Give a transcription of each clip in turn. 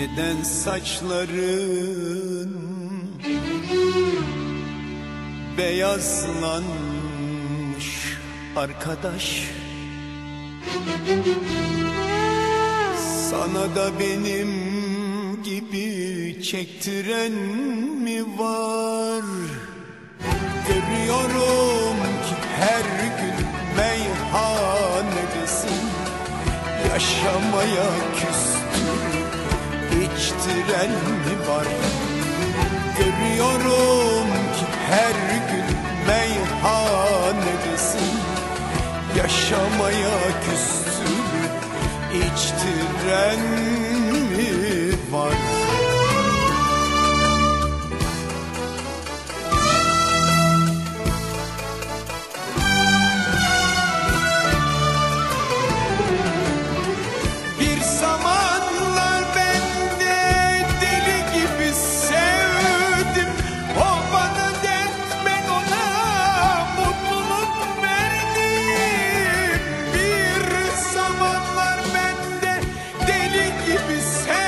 Neden saçların beyazlanmış arkadaş? Sana da benim gibi çektiren mi var? Görüyorum ki her gün meyhanedesin Yaşamaya küstürüp içtiren mi var? Görüyorum ki her gün meyhanedesin Yaşamaya küstürüp içtiren mi deli gibi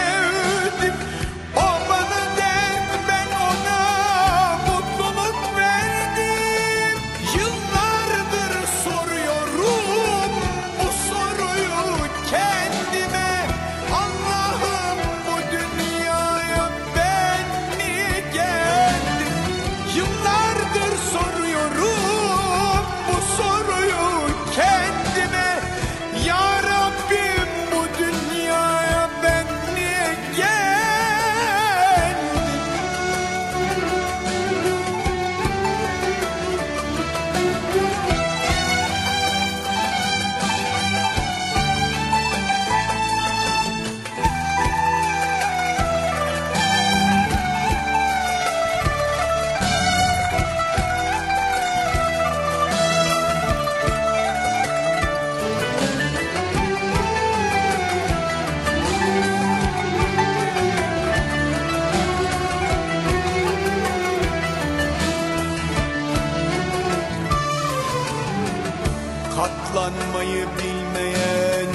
Katlanmayı bilmeyen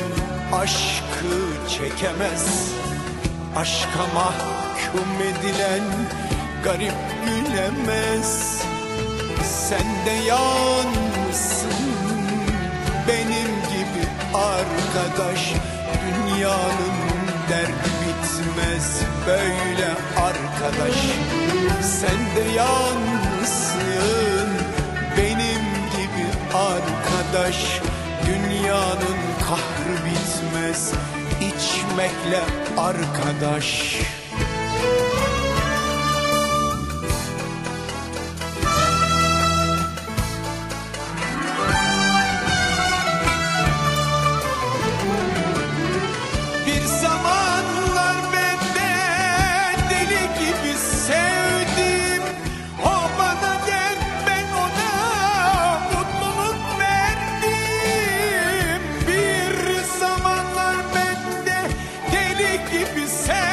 aşkı çekemez. Aşka mahkum edilen garip gülemez. Sen de yalnızsın benim gibi arkadaş. Dünyanın derdi bitmez böyle arkadaş. Sen de yalnızsın arkadaş Dünyanın kahrı bitmez. İçmekle arkadaş keep you safe.